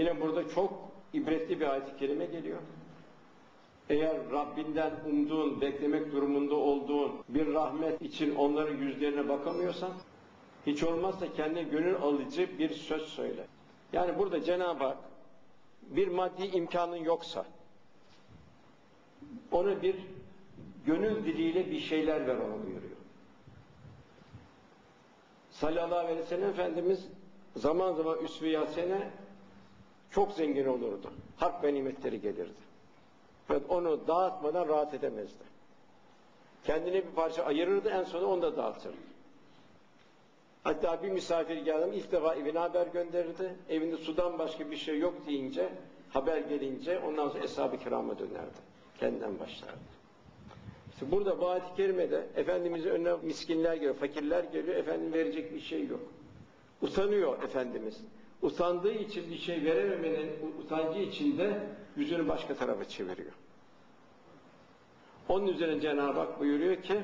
Yine burada çok ibretli bir ayet-i kerime geliyor. Eğer Rabbinden umduğun, beklemek durumunda olduğun bir rahmet için onların yüzlerine bakamıyorsan, hiç olmazsa kendi gönül alıcı bir söz söyle. Yani burada Cenab-ı Hak bir maddi imkanın yoksa, ona bir gönül diliyle bir şeyler ver ona buyuruyor. Sallallahu aleyhi ve sellem Efendimiz zaman zaman üsve-i hasene çok zengin olurdu. Hak ve nimetleri gelirdi. Ve onu dağıtmadan rahat edemezdi. Kendine bir parça ayırırdı, en sonunda onu da dağıtırdı. Hatta bir misafir geldi, ilk defa evine haber gönderirdi. Evinde sudan başka bir şey yok deyince, haber gelince ondan sonra Eshab-ı Kiram'a dönerdi. Kendinden başlardı. İşte burada bu ayet-i kerimede Efendimiz'in önüne miskinler geliyor, fakirler geliyor, Efendim verecek bir şey yok. Utanıyor Efendimiz. Utandığı için bir şey verememenin utancı içinde yüzünü başka tarafa çeviriyor. Onun üzerine Cenab-ı Hak buyuruyor ki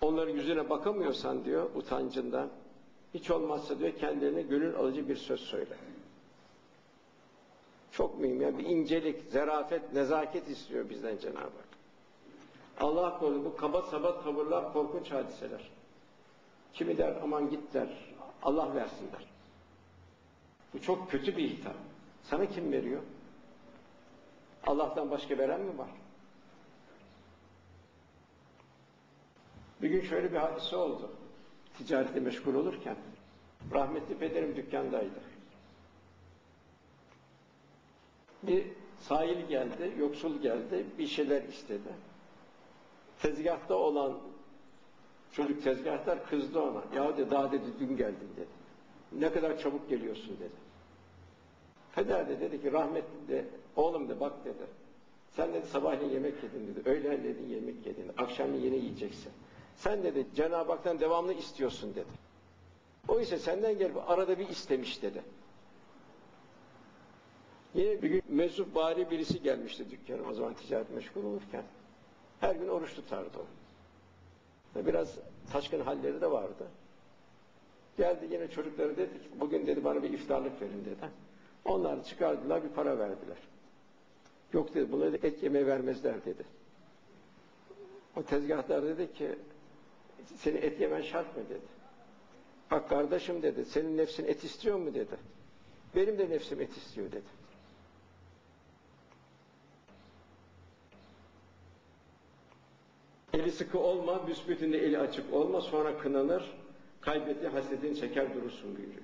onların yüzüne bakamıyorsan diyor utancından hiç olmazsa diyor kendilerine gönül alıcı bir söz söyle. Çok mühim ya bir incelik, zerafet, nezaket istiyor bizden Cenab-ı Hak. Allah korusun bu kaba saba tavırlar korkunç hadiseler. Kimi der aman git der, Allah versin der. Bu çok kötü bir hitap. Sana kim veriyor? Allah'tan başka veren mi var? Bir gün şöyle bir hadise oldu. Ticaretle meşgul olurken rahmetli pederim dükkandaydı. Bir sahil geldi, yoksul geldi, bir şeyler istedi. Tezgahta olan çocuk tezgahtar kızdı ona. Ya dedi daha dedi dün geldin dedi. Ne kadar çabuk geliyorsun dedi. Peder de dedi ki rahmetli de oğlum de bak dedi. Sen dedi sabahleyin yemek yedin dedi. Öğlen dedin yemek yedin. Akşam yine yiyeceksin. Sen dedi Cenab-ı Hak'tan devamlı istiyorsun dedi. O ise senden gelip arada bir istemiş dedi. Yine bir gün meczup bari birisi gelmişti dükkana o zaman ticaret meşgul olurken. Her gün oruç tutardı o. Biraz taşkın halleri de vardı. Geldi yine çocukları dedi ki bugün dedi bana bir iftarlık verin dedi. Onlar çıkardılar bir para verdiler. Yok dedi buna et yemeği vermezler dedi. O tezgahlar dedi ki seni et yemen şart mı dedi. Bak kardeşim dedi senin nefsin et istiyor mu dedi. Benim de nefsim et istiyor dedi. Eli sıkı olma, büsbütün de eli açık olma, sonra kınanır, kaybettiği hasretini çeker durursun buyuruyor.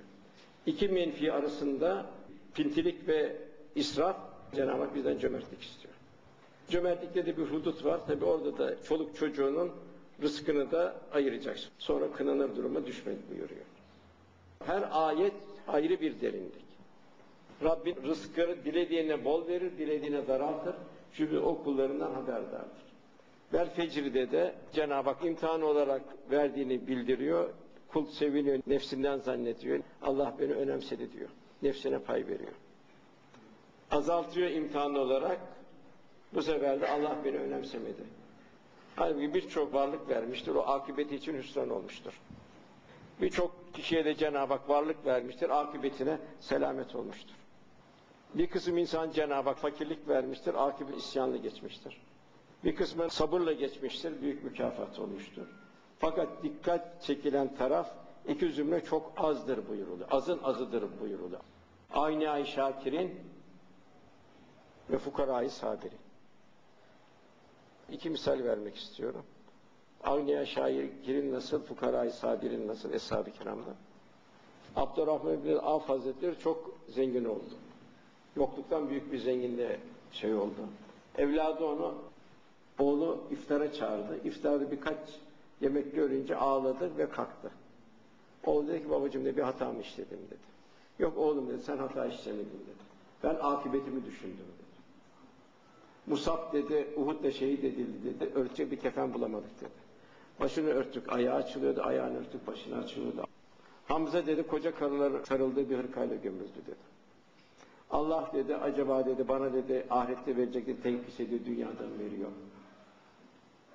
İki menfi arasında pintilik ve israf Cenab-ı Hak bizden cömertlik istiyor. Cömertlikte de bir hudut var. Tabi orada da çoluk çocuğunun rızkını da ayıracaksın. Sonra kınanır duruma düşmek buyuruyor. Her ayet ayrı bir derinlik. Rabbin rızkını dilediğine bol verir, dilediğine daraltır. Çünkü o kullarından haberdardır. Vel fecride de Cenab-ı Hak imtihan olarak verdiğini bildiriyor. Kul seviniyor, nefsinden zannediyor. Allah beni önemsedi diyor. Nefsine pay veriyor. Azaltıyor imtihan olarak. Bu sefer de Allah beni önemsemedi. Halbuki birçok varlık vermiştir. O akıbeti için hüsran olmuştur. Birçok kişiye de Cenab-ı Hak varlık vermiştir. Akıbetine selamet olmuştur. Bir kısım insan Cenab-ı Hak fakirlik vermiştir. Akıbet isyanlı geçmiştir. Bir kısmı sabırla geçmiştir. Büyük mükafat olmuştur. Fakat dikkat çekilen taraf iki zümre çok azdır buyuruldu. Azın azıdır buyuruldu. Aynı Şakir'in ve fukarayı sabirin. İki misal vermek istiyorum. Avniya şairinin nasıl, fukarayı sabirin nasıl, Eshab-ı Kiram'da. Abdurrahman bin Avf Hazretleri çok zengin oldu. Yokluktan büyük bir zenginliğe şey oldu. Evladı onu, oğlu iftara çağırdı. İftarda birkaç yemek görünce ağladı ve kalktı. Oğlu dedi ki babacığım ne bir hata mı işledim dedi. Yok oğlum dedi sen hata işlemedin dedi. Ben akıbetimi düşündüm dedi. Musab dedi Uhud'da şehit edildi dedi. Örtecek bir kefen bulamadık dedi. Başını örttük, ayağı açılıyordu, ayağını örttük, başını açılıyordu. Hamza dedi koca karılar sarıldığı bir hırkayla gömüldü dedi. Allah dedi acaba dedi bana dedi ahirette verecek dedi tenkis ediyor dünyadan veriyor.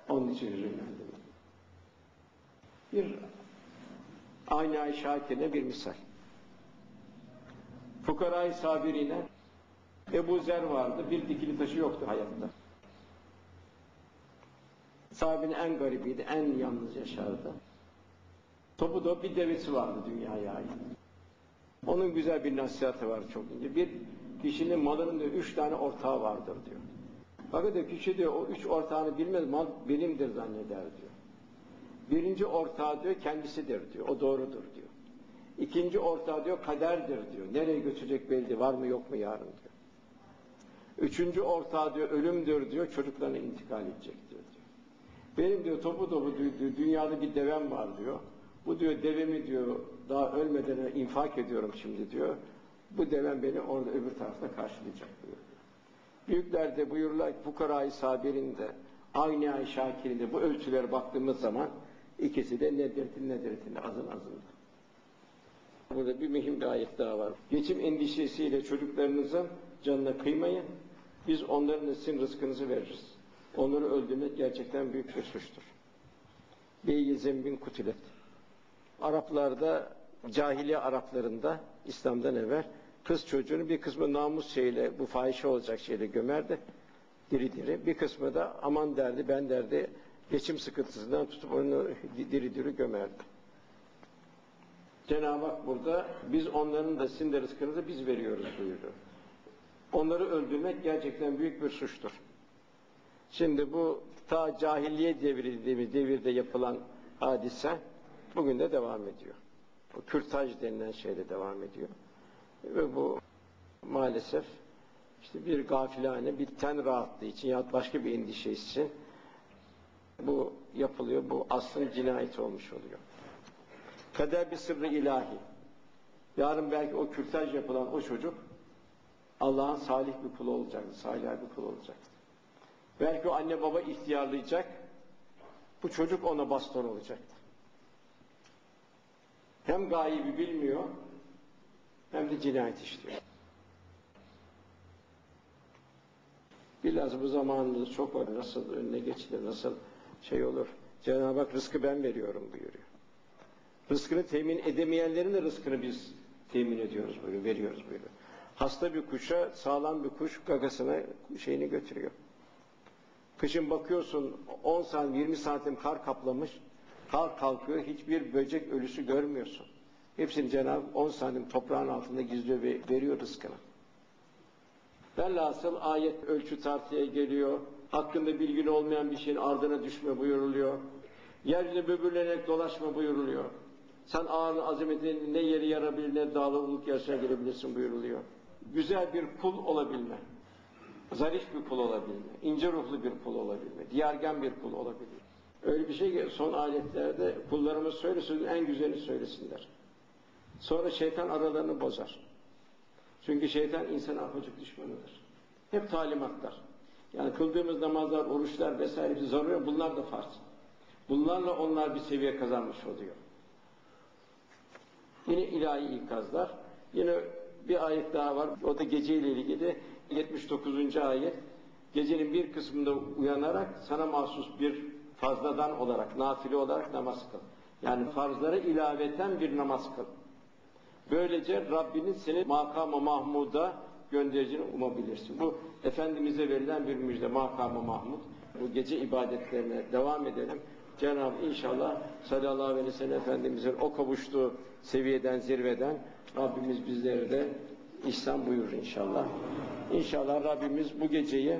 Onun için hüzünlendim. Bir aynı Şakir'e bir misal. Fukarayı sabirine Ebu Zer vardı. Bir dikili taşı yoktu hayatta. Sahabenin en garibiydi, en yalnız yaşardı. Topu da bir devesi vardı dünyaya ait. Onun güzel bir nasihatı var çok ince. Bir kişinin malının diyor, üç tane ortağı vardır diyor. Fakat diyor, kişi diyor o üç ortağını bilmez, mal benimdir zanneder diyor. Birinci ortağı diyor kendisidir diyor, o doğrudur diyor. İkinci ortağı diyor kaderdir diyor. Nereye götürecek belli var mı yok mu yarın diyor. Üçüncü ortağı diyor ölümdür diyor, çocuklarına intikal edecektir diyor. Benim diyor topu topu diyor, dünyada bir devem var diyor. Bu diyor devemi diyor daha ölmeden infak ediyorum şimdi diyor. Bu devem beni orada öbür tarafta karşılayacak diyor. Büyükler de buyururlar ki fukarayı sabirinde, aynı şakirinde bu ölçülere baktığımız zaman ikisi de nedretin nedretinde azın azında. Burada bir mühim bir ayet daha var. Geçim endişesiyle çocuklarınızın canına kıymayın. Biz onların sizin rızkınızı veririz. Onları öldürmek gerçekten büyük bir suçtur. Beyi zembin kutilet. Araplarda, cahiliye Araplarında İslam'dan evvel kız çocuğunu bir kısmı namus şeyle, bu fahişe olacak şeyle gömerdi. Diri diri. Bir kısmı da aman derdi, ben derdi, geçim sıkıntısından tutup onu diri diri gömerdi. Cenab-ı Hak burada biz onların da sizin de rızkınızı biz veriyoruz buyuruyor. Onları öldürmek gerçekten büyük bir suçtur. Şimdi bu ta cahiliye devri dediğimiz devirde yapılan hadise bugün de devam ediyor. O kürtaj denilen şeyde devam ediyor. Ve bu maalesef işte bir gafilane, bir ten rahatlığı için ya başka bir endişe için bu yapılıyor. Bu aslında cinayet olmuş oluyor. Kader bir sırrı ilahi. Yarın belki o kürtaj yapılan o çocuk Allah'ın salih bir kulu olacaktı, salih bir kul olacaktı. Belki o anne baba ihtiyarlayacak, bu çocuk ona baston olacaktı. Hem gaybi bilmiyor, hem de cinayet işliyor. Biraz bu zamanımızda çok var, nasıl önüne geçilir, nasıl şey olur. Cenab-ı Hak rızkı ben veriyorum buyuruyor. Rızkını temin edemeyenlerin de rızkını biz temin ediyoruz buyuruyor, veriyoruz buyuruyor. Hasta bir kuşa sağlam bir kuş gagasına şeyini götürüyor. Kışın bakıyorsun 10 santim 20 santim kar kaplamış. Kar kalkıyor hiçbir böcek ölüsü görmüyorsun. Hepsini Cenab-ı 10 santim toprağın altında gizliyor ve veriyor rızkını. Velhasıl ayet ölçü tartıya geliyor. Hakkında bilgin olmayan bir şeyin ardına düşme buyuruluyor. Yeryüzüne böbürlenerek dolaşma buyuruluyor. Sen ağırlı azametin ne yeri yarabilir ne dağlılık yarışına girebilirsin buyuruluyor. Güzel bir kul olabilme. Zarif bir kul olabilme. ince ruhlu bir kul olabilme. Diyargen bir kul olabilme. Öyle bir şey ki son ayetlerde kullarımız söylesin en güzelini söylesinler. Sonra şeytan aralarını bozar. Çünkü şeytan insan apacık düşmanıdır. Hep talimatlar. Yani kıldığımız namazlar, oruçlar vesaire bizi zarıyor. Bunlar da farz. Bunlarla onlar bir seviye kazanmış oluyor. Yine ilahi ikazlar. Yine bir ayet daha var. O da geceyle ilgili. 79. ayet. Gecenin bir kısmında uyanarak sana mahsus bir fazladan olarak, nafile olarak namaz kıl. Yani farzlara ilaveten bir namaz kıl. Böylece Rabbinin seni makama mahmuda göndereceğini umabilirsin. Bu Efendimiz'e verilen bir müjde makama mahmud. Bu gece ibadetlerine devam edelim. Cenab-ı inşallah sallallahu aleyhi ve sellem Efendimiz'in o kavuştuğu seviyeden, zirveden Rabbimiz bizleri de ihsan buyurur inşallah. İnşallah Rabbimiz bu geceyi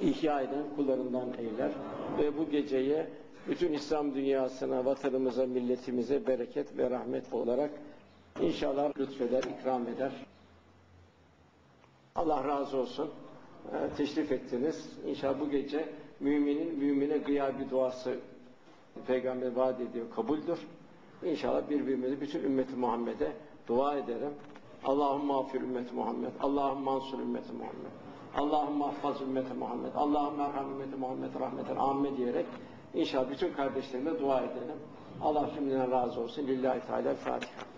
ihya eden kullarından eyler ve bu geceyi bütün İslam dünyasına, vatanımıza, milletimize bereket ve rahmet olarak inşallah lütfeder, ikram eder. Allah razı olsun. Ee, teşrif ettiniz. İnşallah bu gece müminin mümine gıyabi duası Peygamber vaat ediyor, kabuldür. İnşallah birbirimizi bütün ümmeti Muhammed'e dua ederim. Allahümme afir ümmeti Muhammed. Allahümme ansur ümmeti Muhammed. Allahümme ahfaz ümmeti Muhammed. Allahümme erham ümmeti Muhammed rahmeten amme diyerek inşallah bütün kardeşlerime dua edelim. Allah şimdiden razı olsun. Lillahi Teala Fatiha.